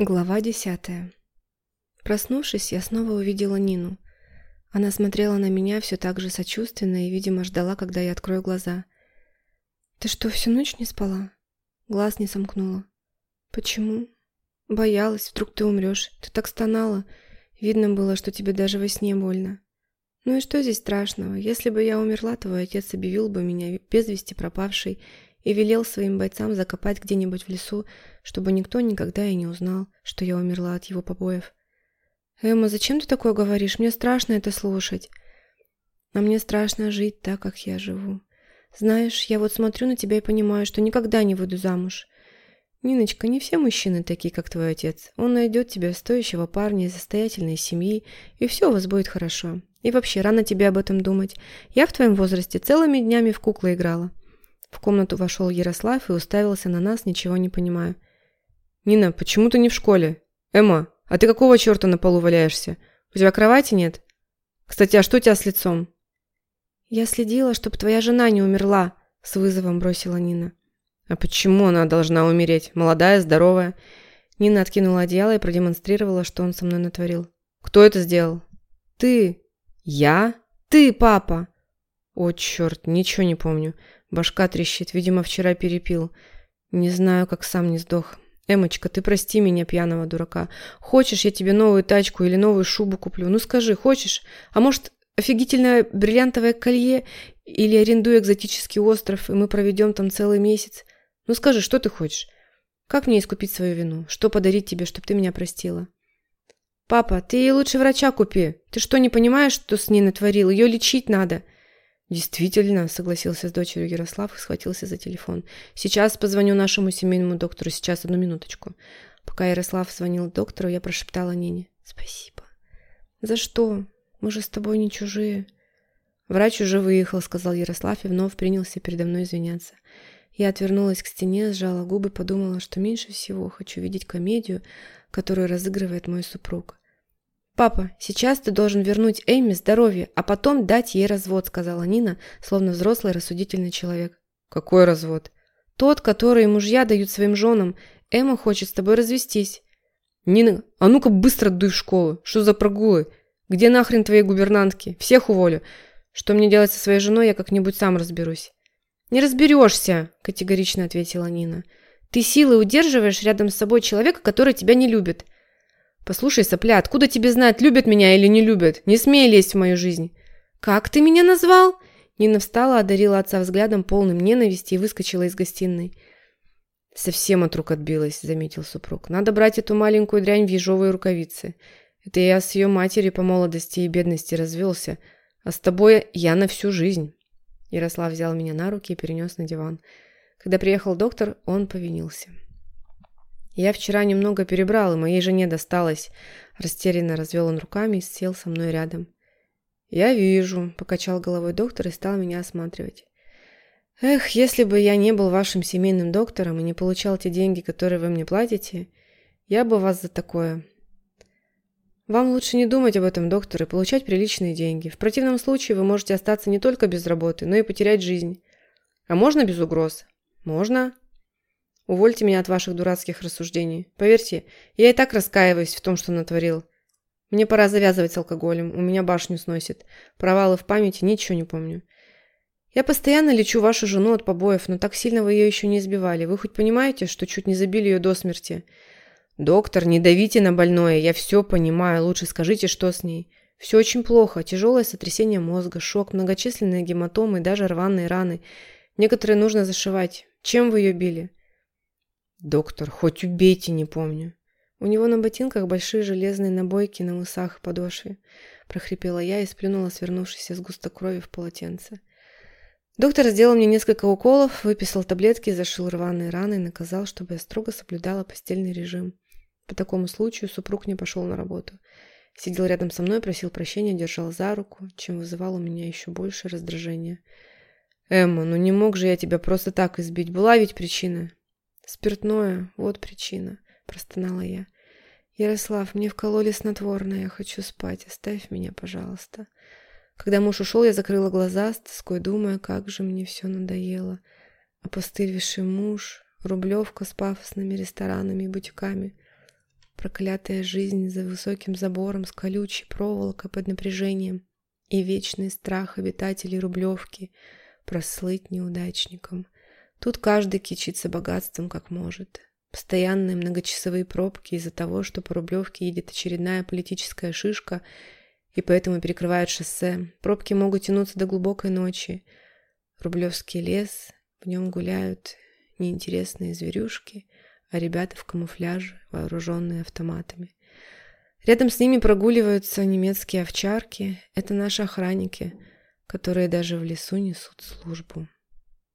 Глава десятая. Проснувшись, я снова увидела Нину. Она смотрела на меня все так же сочувственно и, видимо, ждала, когда я открою глаза. «Ты что, всю ночь не спала?» Глаз не сомкнула. «Почему?» «Боялась, вдруг ты умрешь. Ты так стонала. Видно было, что тебе даже во сне больно». «Ну и что здесь страшного? Если бы я умерла, твой отец объявил бы меня без вести пропавшей и велел своим бойцам закопать где-нибудь в лесу, чтобы никто никогда и не узнал, что я умерла от его побоев. «Эмма, зачем ты такое говоришь? Мне страшно это слушать». «А мне страшно жить так, как я живу. Знаешь, я вот смотрю на тебя и понимаю, что никогда не выйду замуж. Ниночка, не все мужчины такие, как твой отец. Он найдет тебе стоящего парня из состоятельной семьи, и все у вас будет хорошо. И вообще, рано тебе об этом думать. Я в твоем возрасте целыми днями в куклы играла. В комнату вошел Ярослав и уставился на нас, ничего не понимая. «Нина, почему ты не в школе? Эмма, а ты какого черта на полу валяешься? У тебя кровати нет? Кстати, а что у тебя с лицом?» «Я следила, чтобы твоя жена не умерла», — с вызовом бросила Нина. «А почему она должна умереть? Молодая, здоровая?» Нина откинула одеяло и продемонстрировала, что он со мной натворил. «Кто это сделал?» «Ты». «Я? Ты, папа!» «О, черт, ничего не помню. Башка трещит, видимо, вчера перепил. Не знаю, как сам не сдох. Эмочка, ты прости меня, пьяного дурака. Хочешь, я тебе новую тачку или новую шубу куплю? Ну скажи, хочешь? А может, офигительное бриллиантовое колье или арендую экзотический остров, и мы проведем там целый месяц? Ну скажи, что ты хочешь? Как мне искупить свою вину? Что подарить тебе, чтобы ты меня простила? Папа, ты ей лучше врача купи. Ты что, не понимаешь, что с ней натворил? Ее лечить надо. «Действительно», — согласился с дочерью Ярослав и схватился за телефон. «Сейчас позвоню нашему семейному доктору. Сейчас, одну минуточку». Пока Ярослав звонил доктору, я прошептала Нине. «Спасибо». «За что? Мы же с тобой не чужие». «Врач уже выехал», — сказал Ярослав и вновь принялся передо мной извиняться. Я отвернулась к стене, сжала губы, подумала, что меньше всего хочу видеть комедию, которую разыгрывает мой супруг. «Папа, сейчас ты должен вернуть Эйми здоровье, а потом дать ей развод», сказала Нина, словно взрослый рассудительный человек. «Какой развод?» «Тот, который мужья дают своим женам. Эмма хочет с тобой развестись». «Нина, а ну-ка быстро дуй в школу. Что за прогулы? Где нахрен твои гувернантки? Всех уволю. Что мне делать со своей женой, я как-нибудь сам разберусь». «Не разберешься», – категорично ответила Нина. «Ты силой удерживаешь рядом с собой человека, который тебя не любит». «Послушай, сопля, откуда тебе знать, любят меня или не любят? Не смей лезть в мою жизнь!» «Как ты меня назвал?» Нина встала, одарила отца взглядом полным ненависти и выскочила из гостиной. «Совсем от рук отбилась», — заметил супруг. «Надо брать эту маленькую дрянь в ежовые рукавицы. Это я с ее матерью по молодости и бедности развелся, а с тобой я на всю жизнь». Ярослав взял меня на руки и перенес на диван. Когда приехал доктор, он повинился. «Я вчера немного перебрал, и моей жене досталось». Растерянно развел он руками и сел со мной рядом. «Я вижу», — покачал головой доктор и стал меня осматривать. «Эх, если бы я не был вашим семейным доктором и не получал те деньги, которые вы мне платите, я бы вас за такое...» «Вам лучше не думать об этом, доктор, и получать приличные деньги. В противном случае вы можете остаться не только без работы, но и потерять жизнь. А можно без угроз?» «Можно», Увольте меня от ваших дурацких рассуждений. Поверьте, я и так раскаиваюсь в том, что натворил. Мне пора завязывать с алкоголем, у меня башню сносит. Провалы в памяти, ничего не помню. Я постоянно лечу вашу жену от побоев, но так сильно вы ее еще не избивали. Вы хоть понимаете, что чуть не забили ее до смерти? Доктор, не давите на больное, я все понимаю, лучше скажите, что с ней. Все очень плохо, тяжелое сотрясение мозга, шок, многочисленные гематомы, даже рваные раны. Некоторые нужно зашивать. Чем вы ее били? «Доктор, хоть убейте, не помню». «У него на ботинках большие железные набойки на усах и подошве», – прохрипела я и сплюнула свернувшийся сгусток крови в полотенце. Доктор сделал мне несколько уколов, выписал таблетки, зашил рваные раны и наказал, чтобы я строго соблюдала постельный режим. По такому случаю супруг не пошел на работу. Сидел рядом со мной, просил прощения, держал за руку, чем вызывал у меня еще больше раздражения. «Эмма, ну не мог же я тебя просто так избить, была ведь причина?» «Спиртное, вот причина», – простонала я. «Ярослав, мне вкололи снотворное, я хочу спать, оставь меня, пожалуйста». Когда муж ушел, я закрыла глаза, с тоской думая, как же мне все надоело. Опостыльвший муж, рублевка с пафосными ресторанами и бутиками. Проклятая жизнь за высоким забором с колючей проволокой под напряжением и вечный страх обитателей Рублевки прослыть неудачником. Тут каждый кичится богатством как может. Постоянные многочасовые пробки из-за того, что по Рублевке едет очередная политическая шишка и поэтому перекрывают шоссе. Пробки могут тянуться до глубокой ночи. Рублевский лес, в нем гуляют неинтересные зверюшки, а ребята в камуфляже, вооруженные автоматами. Рядом с ними прогуливаются немецкие овчарки. Это наши охранники, которые даже в лесу несут службу.